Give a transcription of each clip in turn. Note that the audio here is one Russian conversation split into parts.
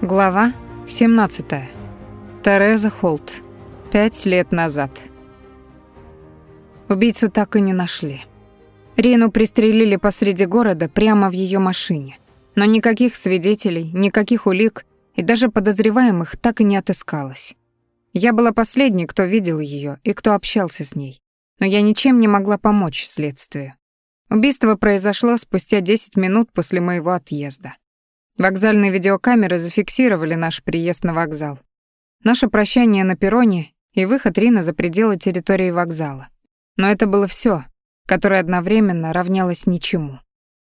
Глава 17. Тереза Холт. Пять лет назад. Убийцу так и не нашли. Рину пристрелили посреди города прямо в ее машине. Но никаких свидетелей, никаких улик и даже подозреваемых так и не отыскалось. Я была последней, кто видел ее и кто общался с ней. Но я ничем не могла помочь следствию. Убийство произошло спустя 10 минут после моего отъезда. Вокзальные видеокамеры зафиксировали наш приезд на вокзал. Наше прощание на перроне и выход Рины за пределы территории вокзала. Но это было все, которое одновременно равнялось ничему.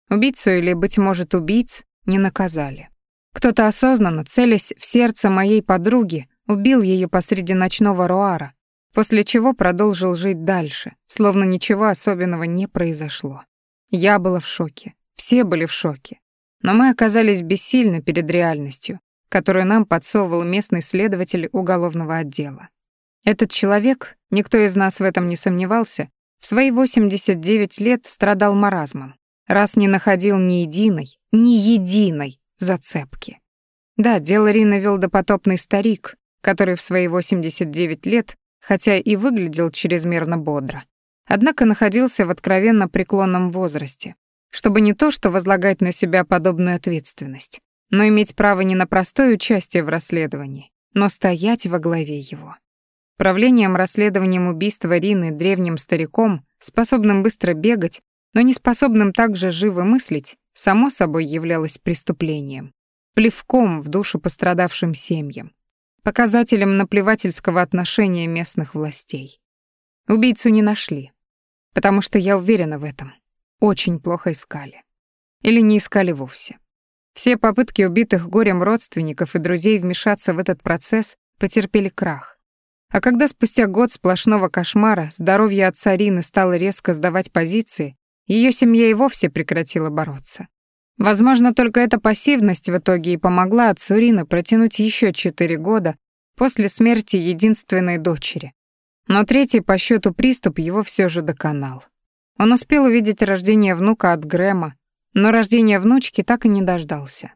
Убийцу или, быть может, убийц не наказали. Кто-то осознанно, целясь в сердце моей подруги, убил ее посреди ночного руара, после чего продолжил жить дальше, словно ничего особенного не произошло. Я была в шоке, все были в шоке. Но мы оказались бессильны перед реальностью, которую нам подсовывал местный следователь уголовного отдела. Этот человек, никто из нас в этом не сомневался, в свои 89 лет страдал маразмом, раз не находил ни единой, ни единой зацепки. Да, дело Рины вел допотопный старик, который в свои 89 лет, хотя и выглядел чрезмерно бодро, однако находился в откровенно преклонном возрасте, чтобы не то что возлагать на себя подобную ответственность, но иметь право не на простое участие в расследовании, но стоять во главе его. Правлением расследованием убийства Рины древним стариком, способным быстро бегать, но не способным также живо мыслить, само собой являлось преступлением, плевком в душу пострадавшим семьям, показателем наплевательского отношения местных властей. Убийцу не нашли, потому что я уверена в этом очень плохо искали. Или не искали вовсе. Все попытки убитых горем родственников и друзей вмешаться в этот процесс потерпели крах. А когда спустя год сплошного кошмара здоровье отца Рины стало резко сдавать позиции, ее семья и вовсе прекратила бороться. Возможно, только эта пассивность в итоге и помогла отцу Рины протянуть еще четыре года после смерти единственной дочери. Но третий по счету приступ его все же доконал. Он успел увидеть рождение внука от Грэма, но рождения внучки так и не дождался.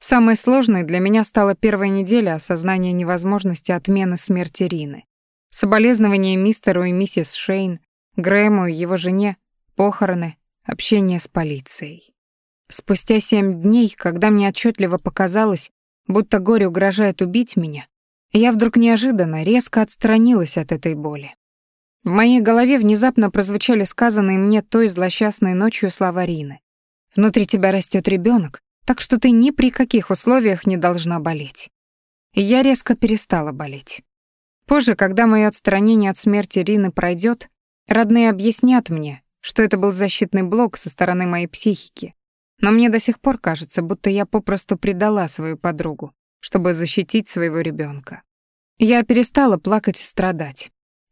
Самой сложной для меня стала первая неделя осознания невозможности отмены смерти Рины. Соболезнования мистеру и миссис Шейн, Грэму и его жене, похороны, общение с полицией. Спустя семь дней, когда мне отчетливо показалось, будто горе угрожает убить меня, я вдруг неожиданно резко отстранилась от этой боли. В моей голове внезапно прозвучали сказанные мне той злосчастной ночью слова Рины. «Внутри тебя растет ребенок, так что ты ни при каких условиях не должна болеть». И я резко перестала болеть. Позже, когда мое отстранение от смерти Рины пройдет, родные объяснят мне, что это был защитный блок со стороны моей психики. Но мне до сих пор кажется, будто я попросту предала свою подругу, чтобы защитить своего ребенка. Я перестала плакать и страдать.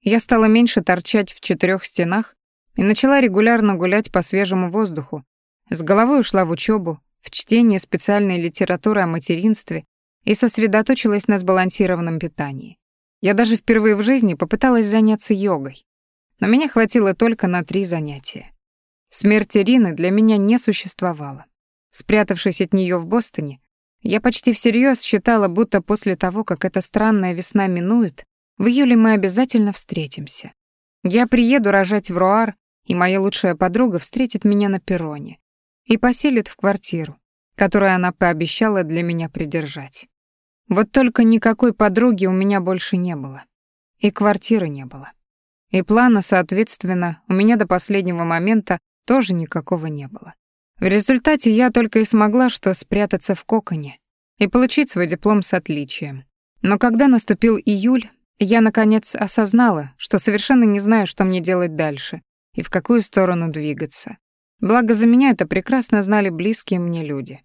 Я стала меньше торчать в четырех стенах и начала регулярно гулять по свежему воздуху. С головой ушла в учебу, в чтение специальной литературы о материнстве и сосредоточилась на сбалансированном питании. Я даже впервые в жизни попыталась заняться йогой, но меня хватило только на три занятия. Смерть Ирины для меня не существовало. Спрятавшись от нее в Бостоне, я почти всерьез считала, будто после того, как эта странная весна минует, в июле мы обязательно встретимся. Я приеду рожать в Руар, и моя лучшая подруга встретит меня на перроне и поселит в квартиру, которую она пообещала для меня придержать. Вот только никакой подруги у меня больше не было. И квартиры не было. И плана, соответственно, у меня до последнего момента тоже никакого не было. В результате я только и смогла что спрятаться в коконе и получить свой диплом с отличием. Но когда наступил июль, я, наконец, осознала, что совершенно не знаю, что мне делать дальше и в какую сторону двигаться. Благо за меня это прекрасно знали близкие мне люди.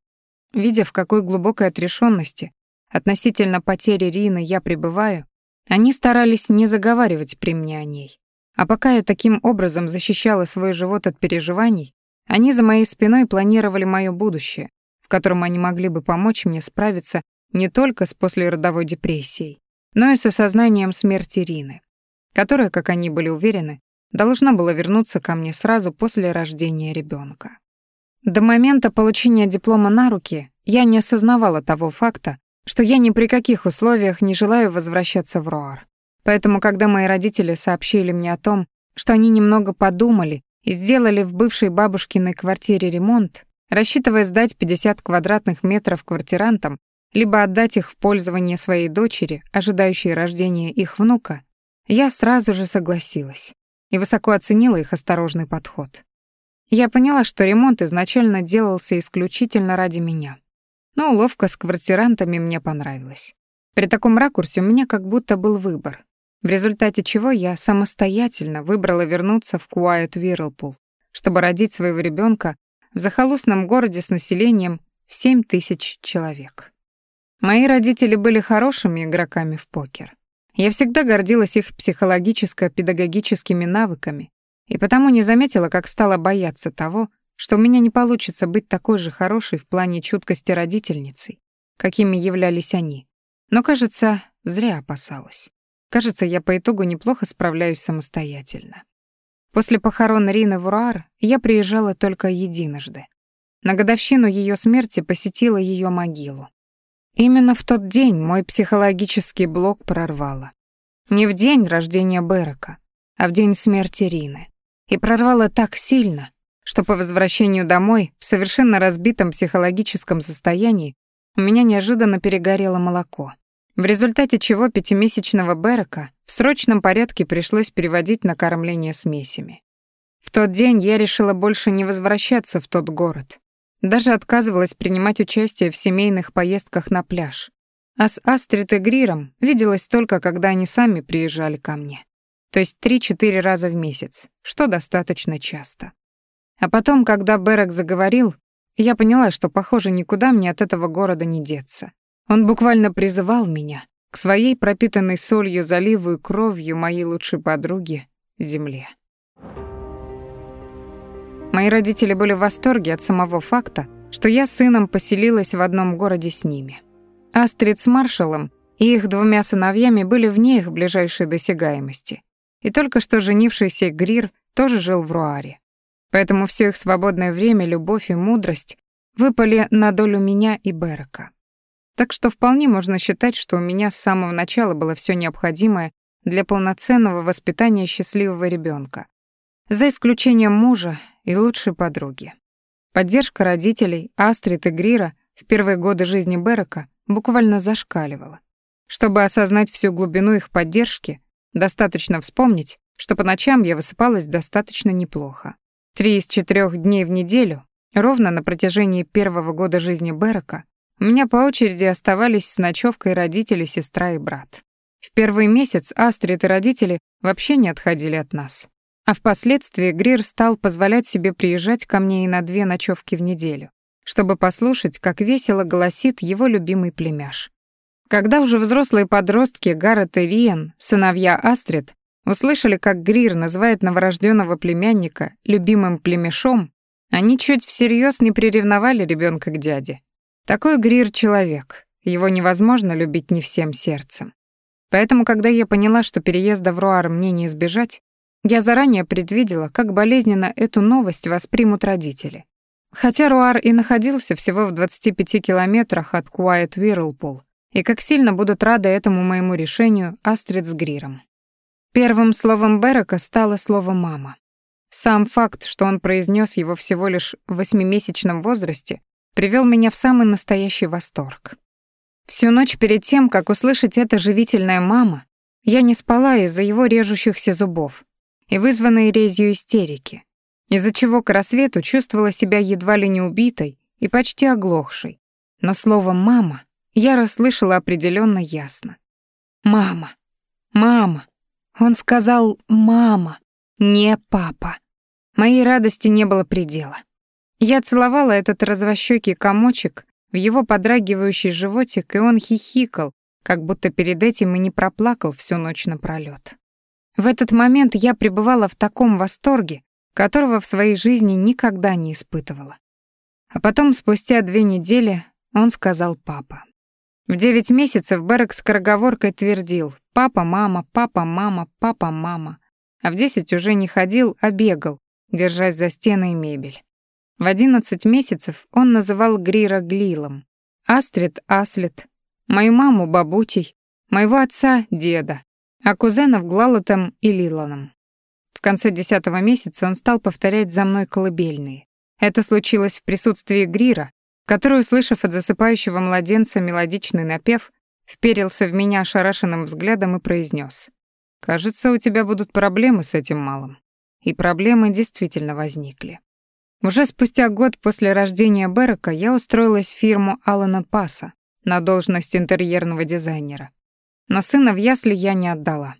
Видя, в какой глубокой отрешенности относительно потери Рины я пребываю, они старались не заговаривать при мне о ней. А пока я таким образом защищала свой живот от переживаний, они за моей спиной планировали мое будущее, в котором они могли бы помочь мне справиться не только с послеродовой депрессией, но и с осознанием смерти Рины, которая, как они были уверены, должна была вернуться ко мне сразу после рождения ребенка. До момента получения диплома на руки я не осознавала того факта, что я ни при каких условиях не желаю возвращаться в Роар. Поэтому, когда мои родители сообщили мне о том, что они немного подумали и сделали в бывшей бабушкиной квартире ремонт, рассчитывая сдать 50 квадратных метров квартирантам, либо отдать их в пользование своей дочери, ожидающей рождения их внука, я сразу же согласилась и высоко оценила их осторожный подход. Я поняла, что ремонт изначально делался исключительно ради меня. Но уловка с квартирантами мне понравилась. При таком ракурсе у меня как будто был выбор, в результате чего я самостоятельно выбрала вернуться в Куайт Вирлпул, чтобы родить своего ребенка в захолустном городе с населением в 7 тысяч человек. Мои родители были хорошими игроками в покер. Я всегда гордилась их психологическо-педагогическими навыками и потому не заметила, как стала бояться того, что у меня не получится быть такой же хорошей в плане чуткости родительницей, какими являлись они. Но, кажется, зря опасалась. Кажется, я по итогу неплохо справляюсь самостоятельно. После похорон Рины в Уруар я приезжала только единожды. На годовщину ее смерти посетила ее могилу. Именно в тот день мой психологический блок прорвало. Не в день рождения Берека, а в день смерти Рины. И прорвало так сильно, что по возвращению домой в совершенно разбитом психологическом состоянии у меня неожиданно перегорело молоко, в результате чего пятимесячного Берека в срочном порядке пришлось переводить на кормление смесями. В тот день я решила больше не возвращаться в тот город, даже отказывалась принимать участие в семейных поездках на пляж. А с Астрид и Гриром виделась только, когда они сами приезжали ко мне. То есть три-четыре раза в месяц, что достаточно часто. А потом, когда Берек заговорил, я поняла, что, похоже, никуда мне от этого города не деться. Он буквально призывал меня к своей пропитанной солью заливу и кровью моей лучшей подруги — земле. Мои родители были в восторге от самого факта, что я с сыном поселилась в одном городе с ними. Астрид с Маршалом и их двумя сыновьями были вне их ближайшей досягаемости. И только что женившийся Грир тоже жил в Руаре. Поэтому все их свободное время, любовь и мудрость выпали на долю меня и Берека. Так что вполне можно считать, что у меня с самого начала было все необходимое для полноценного воспитания счастливого ребенка, за исключением мужа и лучшей подруги. Поддержка родителей, Астрид и Грира в первые годы жизни Берека буквально зашкаливала. Чтобы осознать всю глубину их поддержки, достаточно вспомнить, что по ночам я высыпалась достаточно неплохо. Три из четырех дней в неделю, ровно на протяжении первого года жизни Берека, у меня по очереди оставались с ночевкой родители, сестра и брат. В первый месяц Астрид и родители вообще не отходили от нас. А впоследствии Грир стал позволять себе приезжать ко мне и на две ночевки в неделю, чтобы послушать, как весело голосит его любимый племяш. Когда уже взрослые подростки Гаррет и Риан, сыновья Астрид, услышали, как Грир называет новорожденного племянника любимым племешом, они чуть всерьез не приревновали ребенка к дяде. Такой Грир человек, его невозможно любить не всем сердцем. Поэтому, когда я поняла, что переезда в Руар мне не избежать, я заранее предвидела, как болезненно эту новость воспримут родители. Хотя Руар и находился всего в 25 километрах от Куайт Вирлпул, и как сильно будут рады этому моему решению Астрид с Гриром. Первым словом Берека стало слово «мама». Сам факт, что он произнес его всего лишь в восьмимесячном возрасте, привел меня в самый настоящий восторг. Всю ночь перед тем, как услышать это живительное «мама», я не спала из-за его режущихся зубов, и вызванные резью истерики, из-за чего к рассвету чувствовала себя едва ли не убитой и почти оглохшей. Но слово «мама» я расслышала определенно ясно. «Мама! Мама!» Он сказал «мама», не «папа». Моей радости не было предела. Я целовала этот развощёкий комочек в его подрагивающий животик, и он хихикал, как будто перед этим и не проплакал всю ночь напролёт. В этот момент я пребывала в таком восторге, которого в своей жизни никогда не испытывала. А потом, спустя две недели, он сказал «папа». В девять месяцев Берек скороговоркой твердил «папа, мама, папа, мама, папа, мама», а в десять уже не ходил, а бегал, держась за стены и мебель. В одиннадцать месяцев он называл Грира Глилом, Астрид — Аслет, Мою маму — бабутей, моего отца — деда, а кузенов — Глалотом и Лиланом. В конце десятого месяца он стал повторять за мной колыбельные. Это случилось в присутствии Грира, который, услышав от засыпающего младенца мелодичный напев, вперился в меня ошарашенным взглядом и произнес: «Кажется, у тебя будут проблемы с этим малым». И проблемы действительно возникли. Уже спустя год после рождения Берека я устроилась в фирму Алана Паса на должность интерьерного дизайнера. Но сына в ясли я не отдала.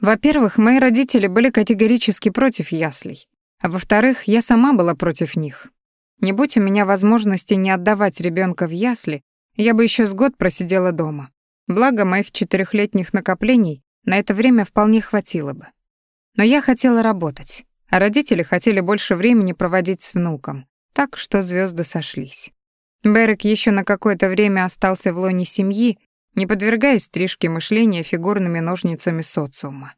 Во-первых, мои родители были категорически против яслей, а во-вторых, я сама была против них. Не будь у меня возможности не отдавать ребенка в ясли, я бы еще с год просидела дома. Благо моих четырехлетних накоплений на это время вполне хватило бы. Но я хотела работать а родители хотели больше времени проводить с внуком, так что звезды сошлись. Берек еще на какое-то время остался в лоне семьи, не подвергаясь стрижке мышления фигурными ножницами социума.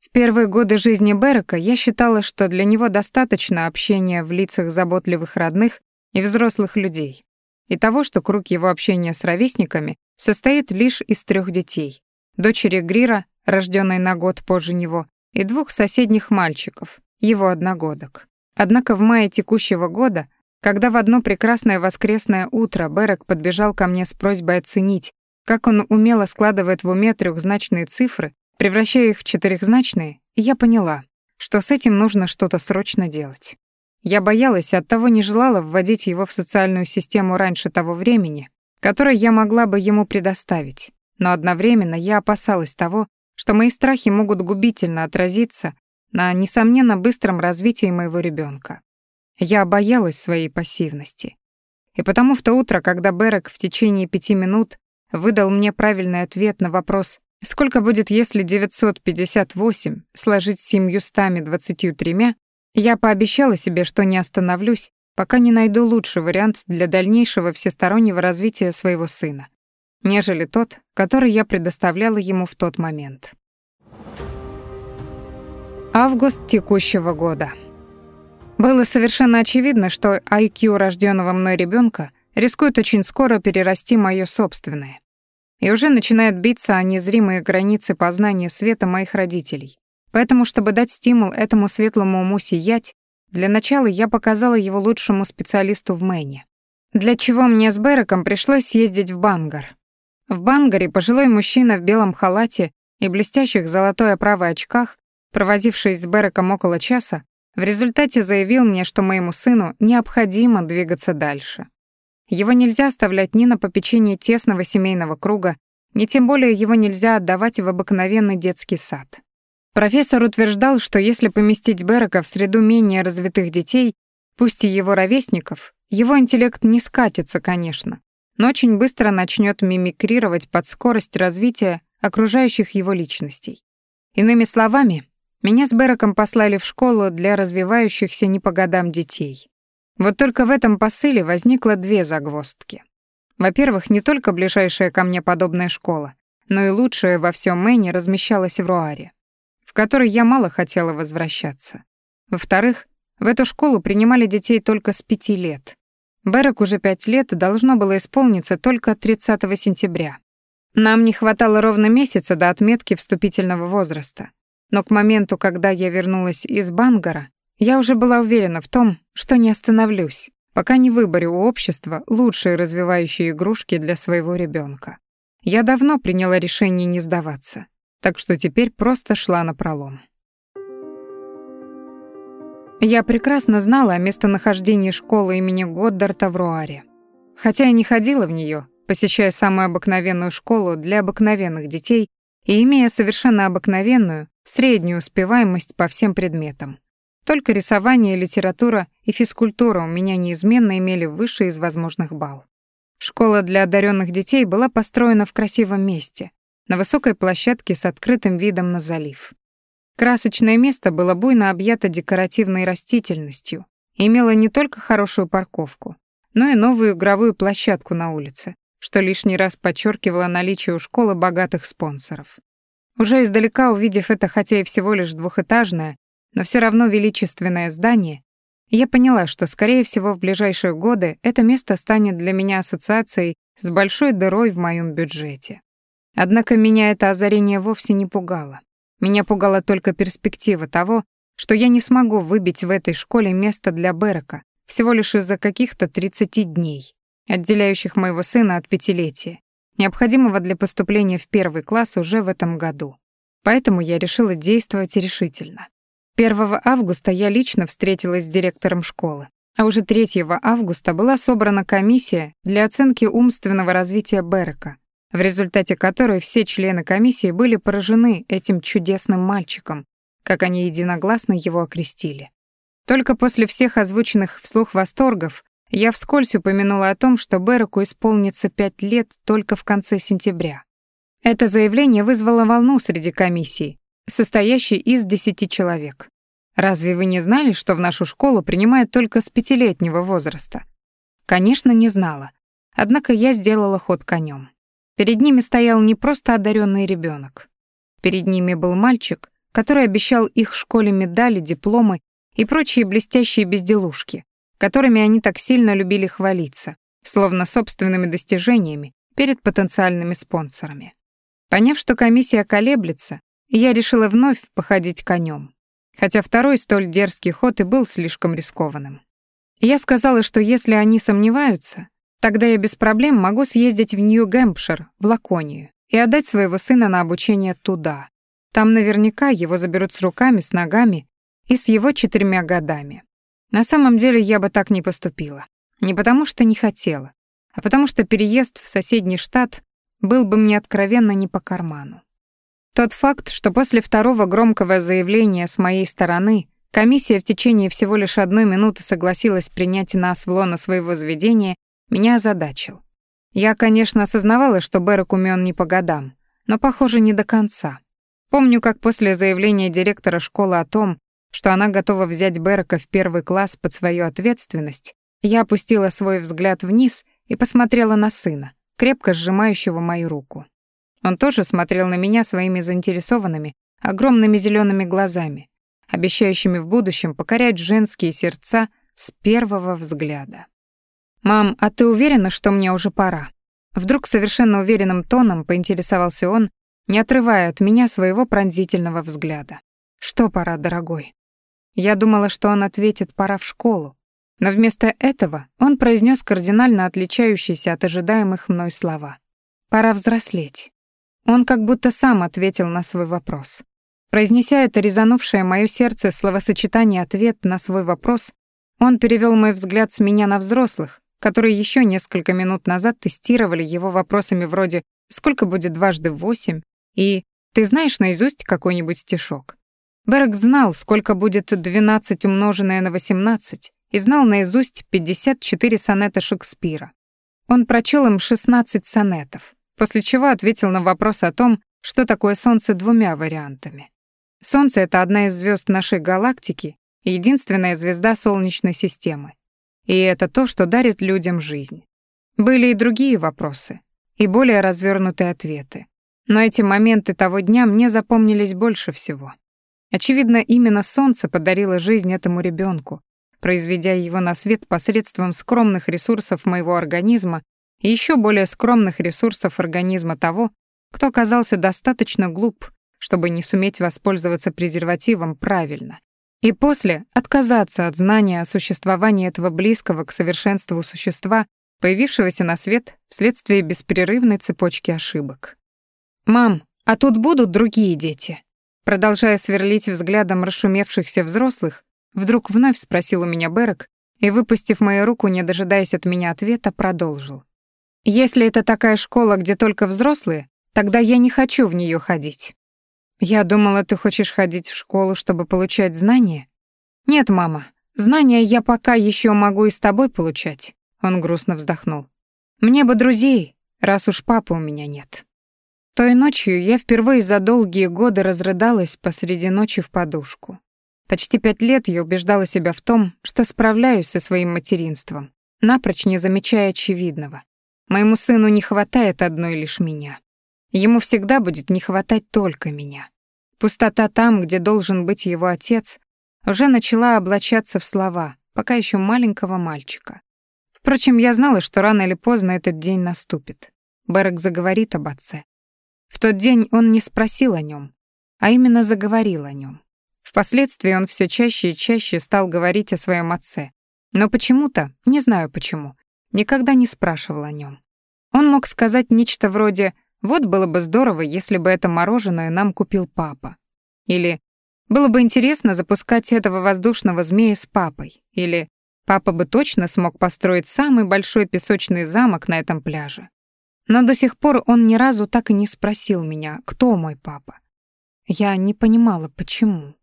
В первые годы жизни Берека я считала, что для него достаточно общения в лицах заботливых родных и взрослых людей, и того, что круг его общения с ровесниками состоит лишь из трех детей — дочери Грира, рожденной на год позже него, и двух соседних мальчиков, его одногодок. Однако в мае текущего года, когда в одно прекрасное воскресное утро Берек подбежал ко мне с просьбой оценить, как он умело складывает в уме трехзначные цифры, превращая их в четырехзначные, я поняла, что с этим нужно что-то срочно делать. Я боялась и оттого не желала вводить его в социальную систему раньше того времени, которое я могла бы ему предоставить, но одновременно я опасалась того, что мои страхи могут губительно отразиться на, несомненно, быстром развитии моего ребенка. Я боялась своей пассивности. И потому в то утро, когда Берек в течение пяти минут выдал мне правильный ответ на вопрос «Сколько будет, если 958 сложить с 723?» я пообещала себе, что не остановлюсь, пока не найду лучший вариант для дальнейшего всестороннего развития своего сына, нежели тот, который я предоставляла ему в тот момент. Август текущего года. Было совершенно очевидно, что IQ рожденного мной ребенка рискует очень скоро перерасти мое собственное. И уже начинает биться о незримые границы познания света моих родителей. Поэтому, чтобы дать стимул этому светлому уму сиять, для начала я показала его лучшему специалисту в Мэне. Для чего мне с Береком пришлось съездить в Бангар. В Бангаре пожилой мужчина в белом халате и блестящих золотой оправой очках провозившись с Береком около часа, в результате заявил мне, что моему сыну необходимо двигаться дальше. Его нельзя оставлять ни на попечении тесного семейного круга, ни тем более его нельзя отдавать в обыкновенный детский сад. Профессор утверждал, что если поместить Берека в среду менее развитых детей, пусть и его ровесников, его интеллект не скатится, конечно, но очень быстро начнет мимикрировать под скорость развития окружающих его личностей. Иными словами, меня с Бераком послали в школу для развивающихся не по годам детей. Вот только в этом посыле возникло две загвоздки. Во-первых, не только ближайшая ко мне подобная школа, но и лучшая во всем Мэне размещалась в Руаре, в которой я мало хотела возвращаться. Во-вторых, в эту школу принимали детей только с пяти лет. Берек уже пять лет должно было исполниться только 30 сентября. Нам не хватало ровно месяца до отметки вступительного возраста. Но к моменту, когда я вернулась из Бангара, я уже была уверена в том, что не остановлюсь, пока не выборю у общества лучшие развивающие игрушки для своего ребенка. Я давно приняла решение не сдаваться, так что теперь просто шла на пролом. Я прекрасно знала о местонахождении школы имени Годдарта в Руаре. Хотя я не ходила в нее, посещая самую обыкновенную школу для обыкновенных детей и имея совершенно обыкновенную, среднюю успеваемость по всем предметам. Только рисование, литература и физкультура у меня неизменно имели высший из возможных балл. Школа для одаренных детей была построена в красивом месте, на высокой площадке с открытым видом на залив. Красочное место было буйно объято декоративной растительностью и имело не только хорошую парковку, но и новую игровую площадку на улице, что лишний раз подчеркивало наличие у школы богатых спонсоров. Уже издалека увидев это, хотя и всего лишь двухэтажное, но все равно величественное здание, я поняла, что, скорее всего, в ближайшие годы это место станет для меня ассоциацией с большой дырой в моем бюджете. Однако меня это озарение вовсе не пугало. Меня пугала только перспектива того, что я не смогу выбить в этой школе место для Берека всего лишь из-за каких-то 30 дней, отделяющих моего сына от пятилетия, необходимого для поступления в первый класс уже в этом году. Поэтому я решила действовать решительно. 1 августа я лично встретилась с директором школы, а уже 3 августа была собрана комиссия для оценки умственного развития Берека, в результате которой все члены комиссии были поражены этим чудесным мальчиком, как они единогласно его окрестили. Только после всех озвученных вслух восторгов я вскользь упомянула о том, что Береку исполнится пять лет только в конце сентября. Это заявление вызвало волну среди комиссии, состоящей из десяти человек. Разве вы не знали, что в нашу школу принимают только с пятилетнего возраста? Конечно, не знала. Однако я сделала ход конем. Перед ними стоял не просто одаренный ребенок. Перед ними был мальчик, который обещал их школе медали, дипломы и прочие блестящие безделушки, которыми они так сильно любили хвалиться, словно собственными достижениями перед потенциальными спонсорами. Поняв, что комиссия колеблется, я решила вновь походить конем, хотя второй столь дерзкий ход и был слишком рискованным. Я сказала, что если они сомневаются, Тогда я без проблем могу съездить в Нью-Гэмпшир, в Лаконию, и отдать своего сына на обучение туда. Там наверняка его заберут с руками, с ногами и с его четырьмя годами. На самом деле я бы так не поступила. Не потому что не хотела, а потому что переезд в соседний штат был бы мне откровенно не по карману. Тот факт, что после второго громкого заявления с моей стороны комиссия в течение всего лишь одной минуты согласилась принять нас в лоно своего заведения, меня озадачил. Я, конечно, осознавала, что Берек умён не по годам, но, похоже, не до конца. Помню, как после заявления директора школы о том, что она готова взять Берека в первый класс под свою ответственность, я опустила свой взгляд вниз и посмотрела на сына, крепко сжимающего мою руку. Он тоже смотрел на меня своими заинтересованными, огромными зелеными глазами, обещающими в будущем покорять женские сердца с первого взгляда. «Мам, а ты уверена, что мне уже пора?» Вдруг совершенно уверенным тоном поинтересовался он, не отрывая от меня своего пронзительного взгляда. «Что пора, дорогой?» Я думала, что он ответит «пора в школу», но вместо этого он произнес кардинально отличающиеся от ожидаемых мной слова. «Пора взрослеть». Он как будто сам ответил на свой вопрос. Произнеся это резанувшее моё сердце словосочетание «ответ» на свой вопрос, он перевёл мой взгляд с меня на взрослых, которые еще несколько минут назад тестировали его вопросами вроде «Сколько будет дважды восемь?» и «Ты знаешь наизусть какой-нибудь стишок?» Берг знал, сколько будет 12 умноженное на 18, и знал наизусть 54 сонета Шекспира. Он прочел им 16 сонетов, после чего ответил на вопрос о том, что такое Солнце двумя вариантами. Солнце — это одна из звезд нашей галактики единственная звезда Солнечной системы. И это то, что дарит людям жизнь. Были и другие вопросы, и более развернутые ответы. Но эти моменты того дня мне запомнились больше всего. Очевидно, именно солнце подарило жизнь этому ребенку, произведя его на свет посредством скромных ресурсов моего организма и еще более скромных ресурсов организма того, кто оказался достаточно глуп, чтобы не суметь воспользоваться презервативом правильно и после отказаться от знания о существовании этого близкого к совершенству существа, появившегося на свет вследствие беспрерывной цепочки ошибок. «Мам, а тут будут другие дети?» Продолжая сверлить взглядом расшумевшихся взрослых, вдруг вновь спросил у меня Берек и, выпустив мою руку, не дожидаясь от меня ответа, продолжил. «Если это такая школа, где только взрослые, тогда я не хочу в нее ходить. «Я думала, ты хочешь ходить в школу, чтобы получать знания?» «Нет, мама, знания я пока еще могу и с тобой получать», — он грустно вздохнул. «Мне бы друзей, раз уж папы у меня нет». Той ночью я впервые за долгие годы разрыдалась посреди ночи в подушку. Почти пять лет я убеждала себя в том, что справляюсь со своим материнством, напрочь не замечая очевидного. Моему сыну не хватает одной лишь меня. Ему всегда будет не хватать только меня. Пустота там, где должен быть его отец, уже начала облачаться в слова, пока еще маленького мальчика. Впрочем, я знала, что рано или поздно этот день наступит. Берек заговорит об отце. В тот день он не спросил о нем, а именно заговорил о нем. Впоследствии он все чаще и чаще стал говорить о своем отце, но почему-то, не знаю почему, никогда не спрашивал о нем. Он мог сказать нечто вроде «Вот было бы здорово, если бы это мороженое нам купил папа». Или «Было бы интересно запускать этого воздушного змея с папой». Или «Папа бы точно смог построить самый большой песочный замок на этом пляже». Но до сих пор он ни разу так и не спросил меня, кто мой папа. Я не понимала, почему.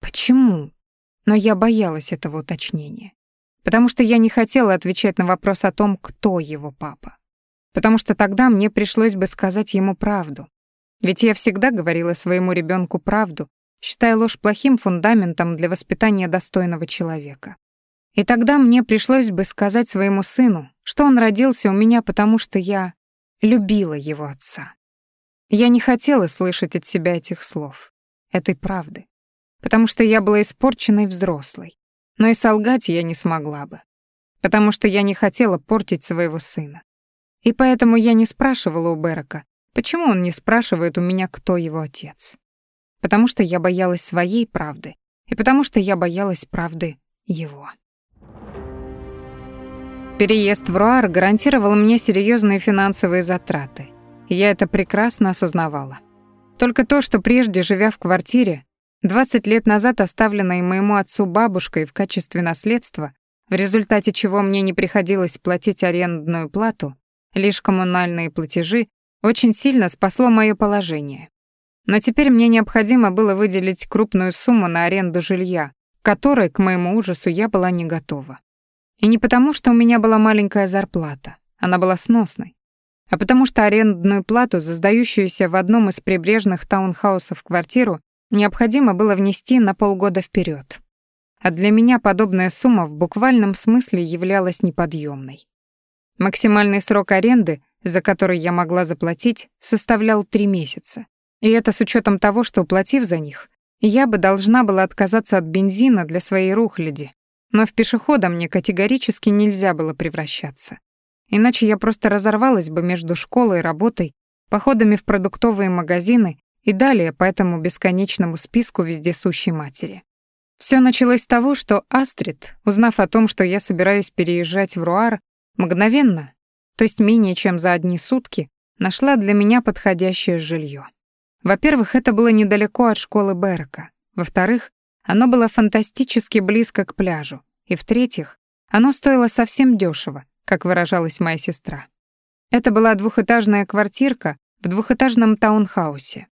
Почему? Но я боялась этого уточнения. Потому что я не хотела отвечать на вопрос о том, кто его папа потому что тогда мне пришлось бы сказать ему правду. Ведь я всегда говорила своему ребенку правду, считая ложь плохим фундаментом для воспитания достойного человека. И тогда мне пришлось бы сказать своему сыну, что он родился у меня, потому что я любила его отца. Я не хотела слышать от себя этих слов, этой правды, потому что я была испорченной взрослой. Но и солгать я не смогла бы, потому что я не хотела портить своего сына. И поэтому я не спрашивала у Берека, почему он не спрашивает у меня, кто его отец. Потому что я боялась своей правды, и потому что я боялась правды его. Переезд в Руар гарантировал мне серьезные финансовые затраты, я это прекрасно осознавала. Только то, что прежде, живя в квартире, 20 лет назад оставленной моему отцу бабушкой в качестве наследства, в результате чего мне не приходилось платить арендную плату, лишь коммунальные платежи, очень сильно спасло моё положение. Но теперь мне необходимо было выделить крупную сумму на аренду жилья, которой, к моему ужасу, я была не готова. И не потому, что у меня была маленькая зарплата, она была сносной, а потому что арендную плату за сдающуюся в одном из прибрежных таунхаусов квартиру необходимо было внести на полгода вперед. А для меня подобная сумма в буквальном смысле являлась неподъемной. Максимальный срок аренды, за который я могла заплатить, составлял три месяца. И это с учетом того, что, уплатив за них, я бы должна была отказаться от бензина для своей рухляди. Но в пешехода мне категорически нельзя было превращаться. Иначе я просто разорвалась бы между школой и работой, походами в продуктовые магазины и далее по этому бесконечному списку вездесущей матери. Все началось с того, что Астрид, узнав о том, что я собираюсь переезжать в Руар, Мгновенно, то есть менее чем за одни сутки, нашла для меня подходящее жилье. Во-первых, это было недалеко от школы Берка. Во-вторых, оно было фантастически близко к пляжу. И в-третьих, оно стоило совсем дешево, как выражалась моя сестра. Это была двухэтажная квартирка в двухэтажном таунхаусе.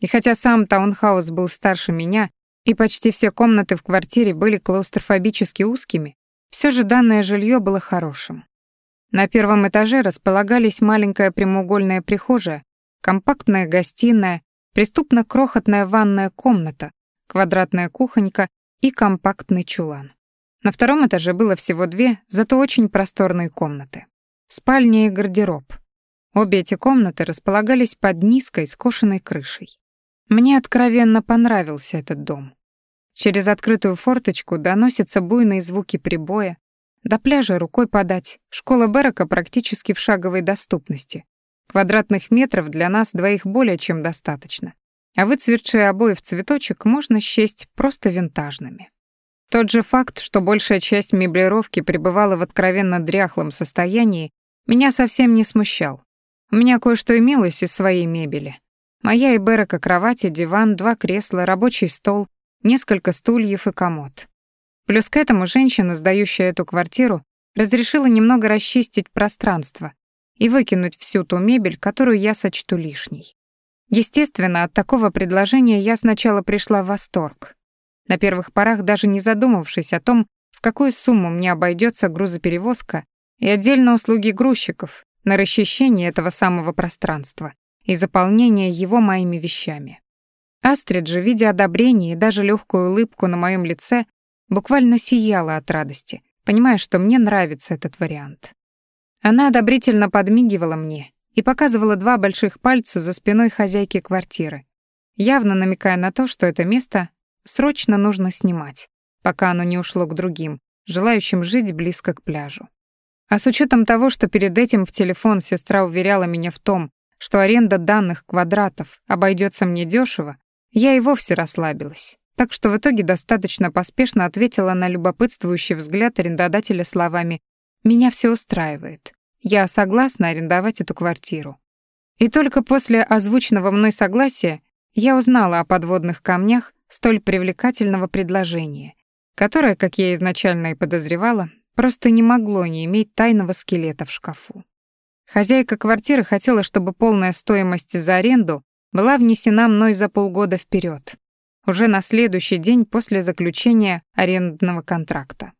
И хотя сам таунхаус был старше меня, и почти все комнаты в квартире были клаустрофобически узкими, все же данное жилье было хорошим. На первом этаже располагались маленькая прямоугольная прихожая, компактная гостиная, преступно крохотная ванная комната, квадратная кухонька и компактный чулан. На втором этаже было всего две, зато очень просторные комнаты. Спальня и гардероб. Обе эти комнаты располагались под низкой скошенной крышей. Мне откровенно понравился этот дом. Через открытую форточку доносятся буйные звуки прибоя, до пляжа рукой подать. Школа Берака практически в шаговой доступности. Квадратных метров для нас двоих более чем достаточно. А выцветшие обои в цветочек можно счесть просто винтажными. Тот же факт, что большая часть меблировки пребывала в откровенно дряхлом состоянии, меня совсем не смущал. У меня кое-что имелось из своей мебели. Моя и Берака кровати, диван, два кресла, рабочий стол, несколько стульев и комод. Плюс к этому женщина, сдающая эту квартиру, разрешила немного расчистить пространство и выкинуть всю ту мебель, которую я сочту лишней. Естественно, от такого предложения я сначала пришла в восторг. На первых порах даже не задумавшись о том, в какую сумму мне обойдется грузоперевозка и отдельно услуги грузчиков на расчищение этого самого пространства и заполнение его моими вещами. Астрид же, видя одобрение и даже легкую улыбку на моем лице, буквально сияла от радости, понимая, что мне нравится этот вариант. Она одобрительно подмигивала мне и показывала два больших пальца за спиной хозяйки квартиры, явно намекая на то, что это место срочно нужно снимать, пока оно не ушло к другим, желающим жить близко к пляжу. А с учетом того, что перед этим в телефон сестра уверяла меня в том, что аренда данных квадратов обойдется мне дешево, я и вовсе расслабилась. Так что в итоге достаточно поспешно ответила на любопытствующий взгляд арендодателя словами «Меня все устраивает. Я согласна арендовать эту квартиру». И только после озвученного мной согласия я узнала о подводных камнях столь привлекательного предложения, которое, как я изначально и подозревала, просто не могло не иметь тайного скелета в шкафу. Хозяйка квартиры хотела, чтобы полная стоимость за аренду была внесена мной за полгода вперед, уже на следующий день после заключения арендного контракта.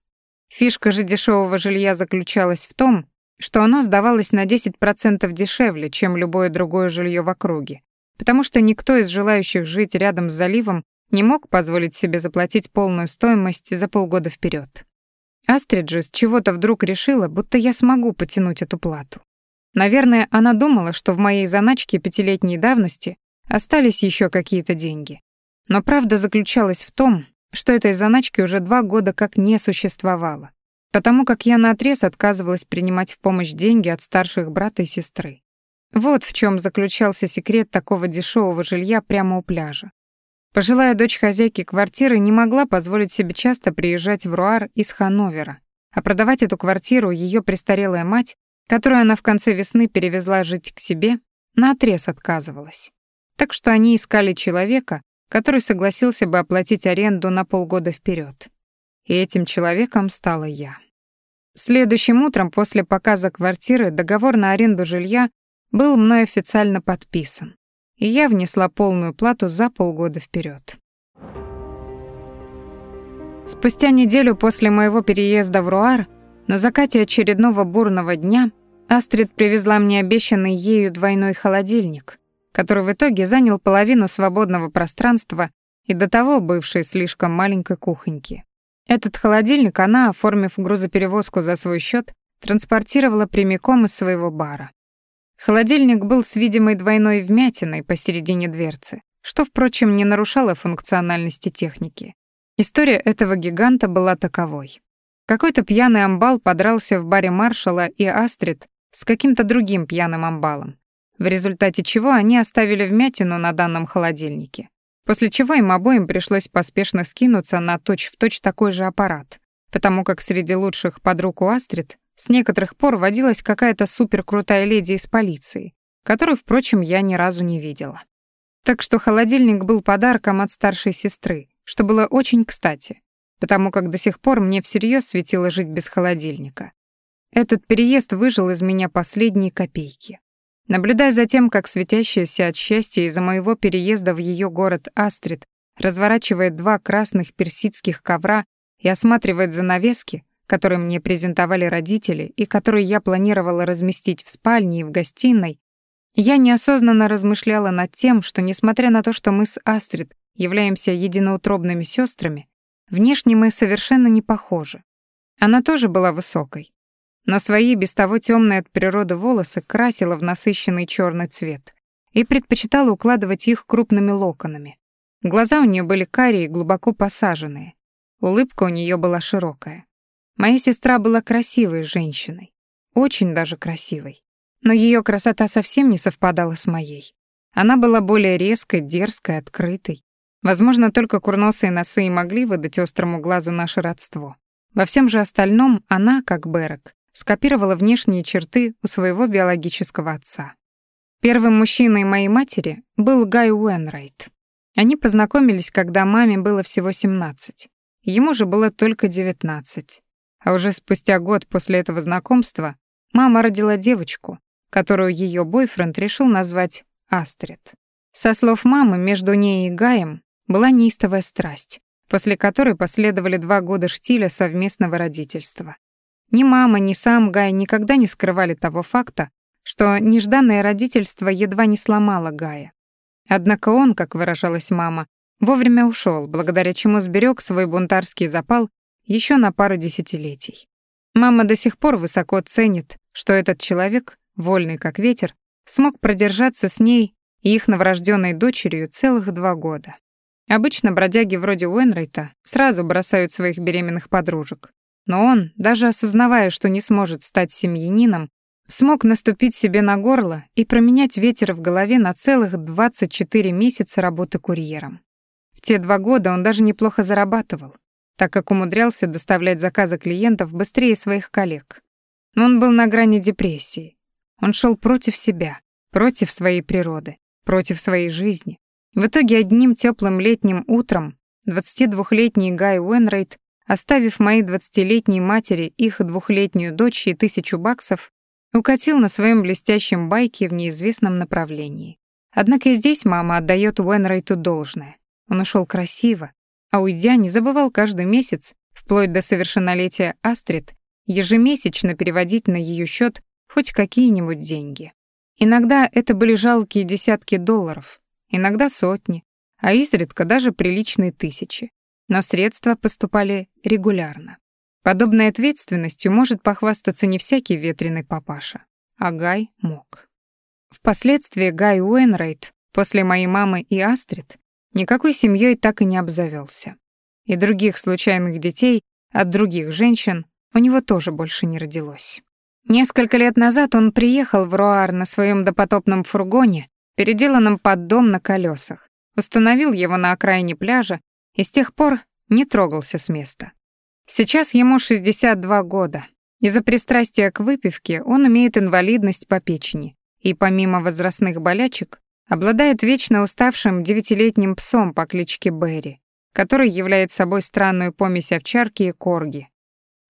Фишка же дешевого жилья заключалась в том, что оно сдавалось на 10% дешевле, чем любое другое жилье в округе, потому что никто из желающих жить рядом с заливом не мог позволить себе заплатить полную стоимость за полгода вперед. Астрид же с чего-то вдруг решила, будто я смогу потянуть эту плату. Наверное, она думала, что в моей заначке пятилетней давности остались еще какие-то деньги. Но правда заключалась в том, что этой заначки уже два года как не существовало, потому как я наотрез отказывалась принимать в помощь деньги от старших брата и сестры. Вот в чем заключался секрет такого дешевого жилья прямо у пляжа. Пожилая дочь хозяйки квартиры не могла позволить себе часто приезжать в Руар из Ханновера, а продавать эту квартиру ее престарелая мать, которую она в конце весны перевезла жить к себе, наотрез отказывалась. Так что они искали человека, который согласился бы оплатить аренду на полгода вперед. И этим человеком стала я. Следующим утром после показа квартиры договор на аренду жилья был мной официально подписан и я внесла полную плату за полгода вперед. Спустя неделю после моего переезда в Руар, на закате очередного бурного дня, Астрид привезла мне обещанный ею двойной холодильник, который в итоге занял половину свободного пространства и до того бывшей слишком маленькой кухоньки. Этот холодильник она, оформив грузоперевозку за свой счет, транспортировала прямиком из своего бара. Холодильник был с видимой двойной вмятиной посередине дверцы, что, впрочем, не нарушало функциональности техники. История этого гиганта была таковой. Какой-то пьяный амбал подрался в баре Маршала и Астрид с каким-то другим пьяным амбалом, в результате чего они оставили вмятину на данном холодильнике, после чего им обоим пришлось поспешно скинуться на точь-в-точь точь такой же аппарат, потому как среди лучших подруг у Астрид с некоторых пор водилась какая-то суперкрутая леди из полиции, которую, впрочем, я ни разу не видела. Так что холодильник был подарком от старшей сестры, что было очень кстати, потому как до сих пор мне всерьез светило жить без холодильника. Этот переезд выжил из меня последние копейки. Наблюдая за тем, как светящаяся от счастья из-за моего переезда в ее город Астрид разворачивает два красных персидских ковра и осматривает занавески, который мне презентовали родители и который я планировала разместить в спальне и в гостиной, я неосознанно размышляла над тем, что, несмотря на то, что мы с Астрид являемся единоутробными сестрами, внешне мы совершенно не похожи. Она тоже была высокой, но свои без того темные от природы волосы красила в насыщенный черный цвет и предпочитала укладывать их крупными локонами. Глаза у нее были карие, глубоко посаженные. Улыбка у нее была широкая. Моя сестра была красивой женщиной, очень даже красивой. Но ее красота совсем не совпадала с моей. Она была более резкой, дерзкой, открытой. Возможно, только курносые носы и могли выдать острому глазу наше родство. Во всем же остальном она, как Берек, скопировала внешние черты у своего биологического отца. Первым мужчиной моей матери был Гай Уэнрайт. Они познакомились, когда маме было всего 17. Ему же было только 19. А уже спустя год после этого знакомства мама родила девочку, которую ее бойфренд решил назвать Астрид. Со слов мамы, между ней и Гаем была неистовая страсть, после которой последовали два года штиля совместного родительства. Ни мама, ни сам Гай никогда не скрывали того факта, что нежданное родительство едва не сломало Гая. Однако он, как выражалась мама, вовремя ушел, благодаря чему сберег свой бунтарский запал еще на пару десятилетий. Мама до сих пор высоко ценит, что этот человек, вольный как ветер, смог продержаться с ней и их новорожденной дочерью целых два года. Обычно бродяги вроде Уэнрейта сразу бросают своих беременных подружек. Но он, даже осознавая, что не сможет стать семьянином, смог наступить себе на горло и променять ветер в голове на целых 24 месяца работы курьером. В те два года он даже неплохо зарабатывал, так как умудрялся доставлять заказы клиентов быстрее своих коллег. Но он был на грани депрессии. Он шел против себя, против своей природы, против своей жизни. В итоге одним теплым летним утром 22-летний Гай Уэнрейт, оставив моей 20-летней матери их двухлетнюю дочь и тысячу баксов, укатил на своем блестящем байке в неизвестном направлении. Однако и здесь мама отдает Уэнрейту должное. Он ушел красиво, а уйдя не забывал каждый месяц, вплоть до совершеннолетия Астрид, ежемесячно переводить на ее счет хоть какие-нибудь деньги. Иногда это были жалкие десятки долларов, иногда сотни, а изредка даже приличные тысячи. Но средства поступали регулярно. Подобной ответственностью может похвастаться не всякий ветреный папаша, а Гай мог. Впоследствии Гай Уэнрейт, после моей мамы и Астрид, никакой семьей так и не обзавелся. И других случайных детей от других женщин у него тоже больше не родилось. Несколько лет назад он приехал в Руар на своем допотопном фургоне, переделанном под дом на колесах, установил его на окраине пляжа и с тех пор не трогался с места. Сейчас ему 62 года. Из-за пристрастия к выпивке он имеет инвалидность по печени и помимо возрастных болячек обладает вечно уставшим девятилетним псом по кличке Берри, который является собой странную помесь овчарки и корги.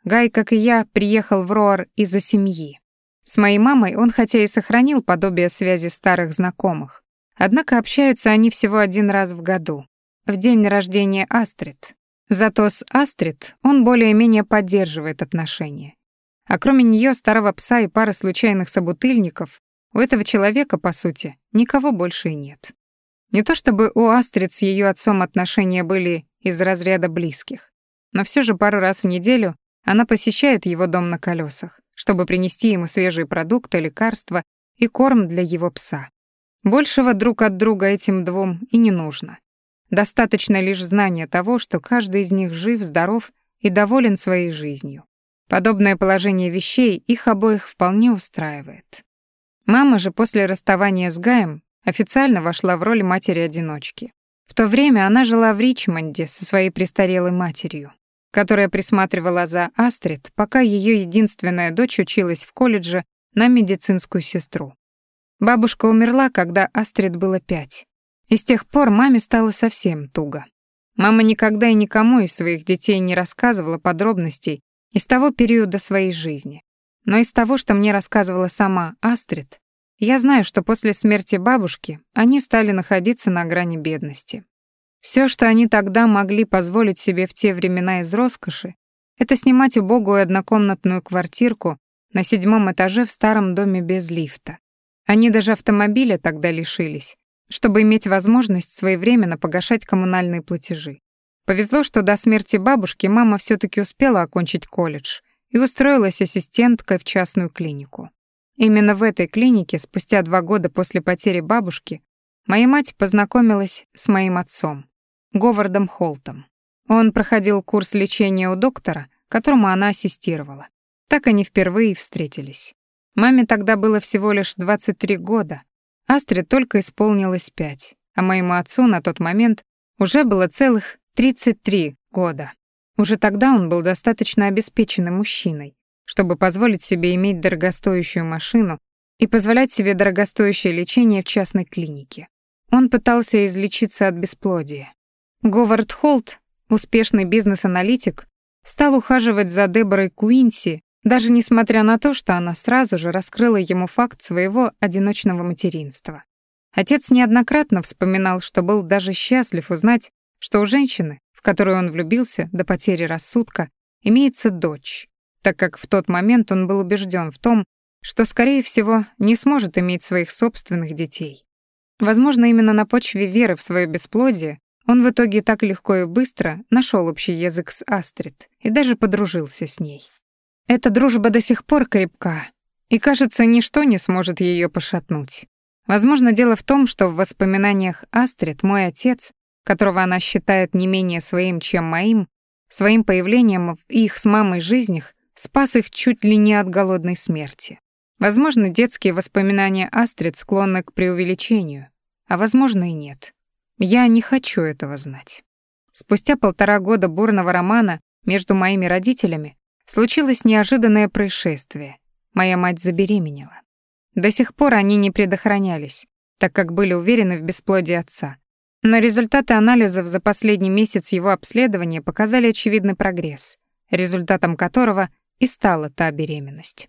Гай, как и я, приехал в Роар из-за семьи. С моей мамой он хотя и сохранил подобие связи старых знакомых, однако общаются они всего один раз в году, в день рождения Астрид. Зато с Астрид он более-менее поддерживает отношения. А кроме нее, старого пса и пары случайных собутыльников, у этого человека, по сути, никого больше и нет. Не то чтобы у Астрид с ее отцом отношения были из разряда близких, но все же пару раз в неделю она посещает его дом на колесах, чтобы принести ему свежие продукты, лекарства и корм для его пса. Большего друг от друга этим двум и не нужно. Достаточно лишь знания того, что каждый из них жив, здоров и доволен своей жизнью. Подобное положение вещей их обоих вполне устраивает. Мама же после расставания с Гаем официально вошла в роль матери-одиночки. В то время она жила в Ричмонде со своей престарелой матерью которая присматривала за Астрид, пока ее единственная дочь училась в колледже на медицинскую сестру. Бабушка умерла, когда Астрид было пять. И с тех пор маме стало совсем туго. Мама никогда и никому из своих детей не рассказывала подробностей из того периода своей жизни. Но из того, что мне рассказывала сама Астрид, я знаю, что после смерти бабушки они стали находиться на грани бедности. Все, что они тогда могли позволить себе в те времена из роскоши, это снимать убогую однокомнатную квартирку на седьмом этаже в старом доме без лифта. Они даже автомобиля тогда лишились, чтобы иметь возможность своевременно погашать коммунальные платежи. Повезло, что до смерти бабушки мама все таки успела окончить колледж и устроилась ассистенткой в частную клинику. Именно в этой клинике, спустя два года после потери бабушки, моя мать познакомилась с моим отцом. Говардом Холтом. Он проходил курс лечения у доктора, которому она ассистировала. Так они впервые встретились. Маме тогда было всего лишь 23 года, Астре только исполнилось 5, а моему отцу на тот момент уже было целых 33 года. Уже тогда он был достаточно обеспеченным мужчиной, чтобы позволить себе иметь дорогостоящую машину и позволять себе дорогостоящее лечение в частной клинике. Он пытался излечиться от бесплодия, Говард Холт, успешный бизнес-аналитик, стал ухаживать за Деборой Куинси, даже несмотря на то, что она сразу же раскрыла ему факт своего одиночного материнства. Отец неоднократно вспоминал, что был даже счастлив узнать, что у женщины, в которую он влюбился до потери рассудка, имеется дочь, так как в тот момент он был убежден в том, что, скорее всего, не сможет иметь своих собственных детей. Возможно, именно на почве веры в свое бесплодие он в итоге так легко и быстро нашел общий язык с Астрид и даже подружился с ней. Эта дружба до сих пор крепка, и, кажется, ничто не сможет ее пошатнуть. Возможно, дело в том, что в воспоминаниях Астрид мой отец, которого она считает не менее своим, чем моим, своим появлением в их с мамой жизнях спас их чуть ли не от голодной смерти. Возможно, детские воспоминания Астрид склонны к преувеличению, а возможно и нет. Я не хочу этого знать. Спустя полтора года бурного романа между моими родителями случилось неожиданное происшествие. Моя мать забеременела. До сих пор они не предохранялись, так как были уверены в бесплодии отца. Но результаты анализов за последний месяц его обследования показали очевидный прогресс, результатом которого и стала та беременность.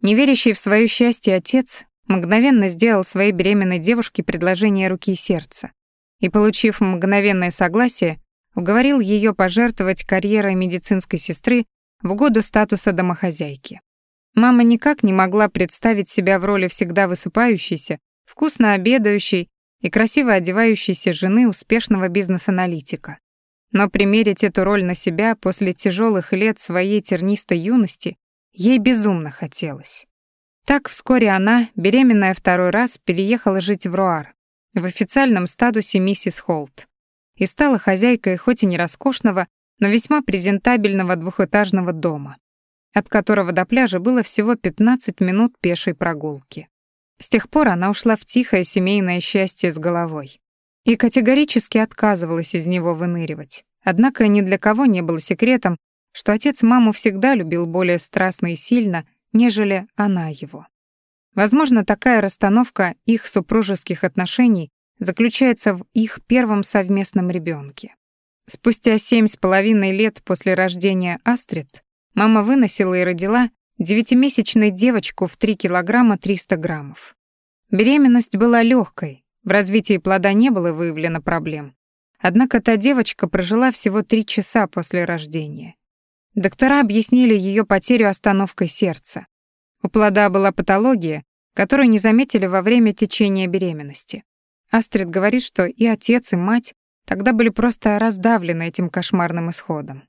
Неверящий в свое счастье отец мгновенно сделал своей беременной девушке предложение руки и сердца и, получив мгновенное согласие, уговорил ее пожертвовать карьерой медицинской сестры в угоду статуса домохозяйки. Мама никак не могла представить себя в роли всегда высыпающейся, вкусно обедающей и красиво одевающейся жены успешного бизнес-аналитика. Но примерить эту роль на себя после тяжелых лет своей тернистой юности ей безумно хотелось. Так вскоре она, беременная второй раз, переехала жить в Руар, в официальном статусе миссис Холт, и стала хозяйкой хоть и не роскошного, но весьма презентабельного двухэтажного дома, от которого до пляжа было всего 15 минут пешей прогулки. С тех пор она ушла в тихое семейное счастье с головой и категорически отказывалась из него выныривать. Однако ни для кого не было секретом, что отец маму всегда любил более страстно и сильно, нежели она его. Возможно, такая расстановка их супружеских отношений заключается в их первом совместном ребенке. Спустя семь с половиной лет после рождения Астрид мама выносила и родила девятимесячную девочку в 3 килограмма 300 граммов. Беременность была легкой, в развитии плода не было выявлено проблем. Однако та девочка прожила всего три часа после рождения. Доктора объяснили ее потерю остановкой сердца. У плода была патология, которую не заметили во время течения беременности. Астрид говорит, что и отец, и мать тогда были просто раздавлены этим кошмарным исходом.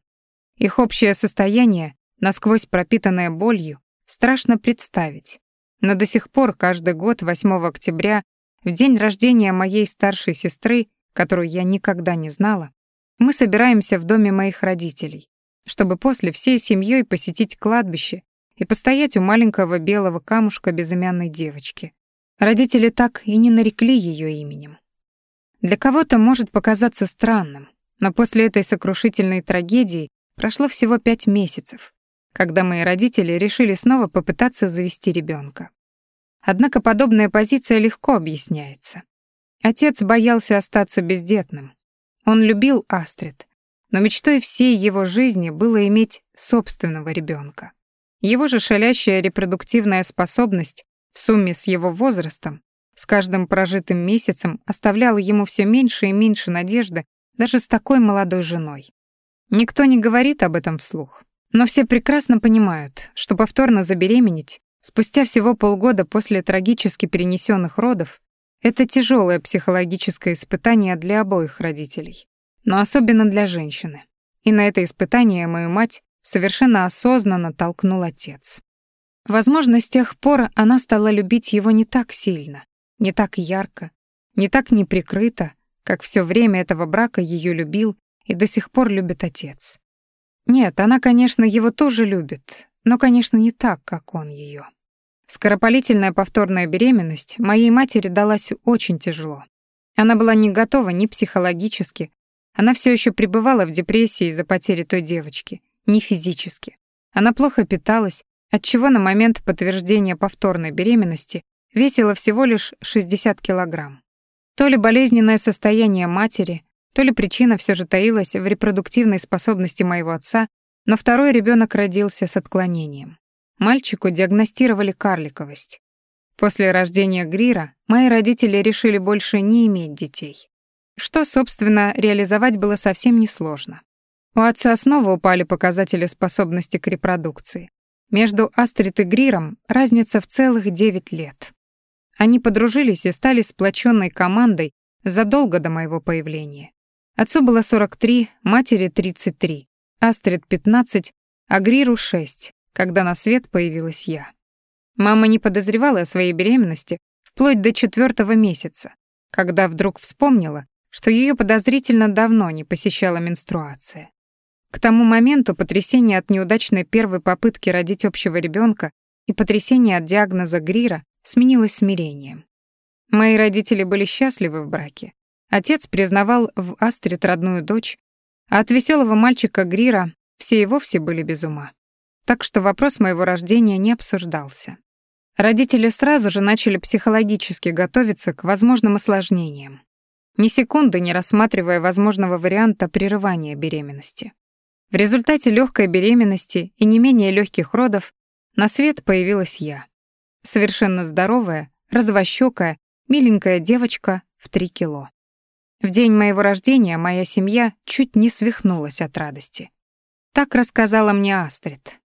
Их общее состояние, насквозь пропитанное болью, страшно представить. Но до сих пор каждый год 8 октября, в день рождения моей старшей сестры, которую я никогда не знала, мы собираемся в доме моих родителей, чтобы после всей семьей посетить кладбище и постоять у маленького белого камушка безымянной девочки. Родители так и не нарекли ее именем. Для кого-то может показаться странным, но после этой сокрушительной трагедии прошло всего пять месяцев, когда мои родители решили снова попытаться завести ребенка. Однако подобная позиция легко объясняется. Отец боялся остаться бездетным. Он любил Астрид, но мечтой всей его жизни было иметь собственного ребенка. Его же шалящая репродуктивная способность в сумме с его возрастом с каждым прожитым месяцем оставляла ему все меньше и меньше надежды даже с такой молодой женой. Никто не говорит об этом вслух. Но все прекрасно понимают, что повторно забеременеть спустя всего полгода после трагически перенесенных родов это тяжелое психологическое испытание для обоих родителей, но особенно для женщины. И на это испытание мою мать совершенно осознанно толкнул отец. Возможно, с тех пор она стала любить его не так сильно, не так ярко, не так неприкрыто, как все время этого брака ее любил и до сих пор любит отец. Нет, она, конечно, его тоже любит, но, конечно, не так, как он ее. Скоропалительная повторная беременность моей матери далась очень тяжело. Она была не готова ни психологически, она все еще пребывала в депрессии из-за потери той девочки, ни физически. Она плохо питалась, отчего на момент подтверждения повторной беременности весила всего лишь 60 килограмм. То ли болезненное состояние матери, то ли причина все же таилась в репродуктивной способности моего отца, но второй ребенок родился с отклонением. Мальчику диагностировали карликовость. После рождения Грира мои родители решили больше не иметь детей. Что, собственно, реализовать было совсем несложно. У отца снова упали показатели способности к репродукции. Между Астрид и Гриром разница в целых 9 лет. Они подружились и стали сплоченной командой задолго до моего появления. Отцу было 43, матери 33, Астрид 15, а Гриру 6, когда на свет появилась я. Мама не подозревала о своей беременности вплоть до четвертого месяца, когда вдруг вспомнила, что ее подозрительно давно не посещала менструация. К тому моменту потрясение от неудачной первой попытки родить общего ребенка и потрясение от диагноза Грира сменилось смирением. Мои родители были счастливы в браке. Отец признавал в Астрид родную дочь, а от веселого мальчика Грира все и вовсе были без ума. Так что вопрос моего рождения не обсуждался. Родители сразу же начали психологически готовиться к возможным осложнениям, ни секунды не рассматривая возможного варианта прерывания беременности. В результате легкой беременности и не менее легких родов на свет появилась я. Совершенно здоровая, развощёкая, миленькая девочка в три кило. В день моего рождения моя семья чуть не свихнулась от радости. Так рассказала мне Астрид.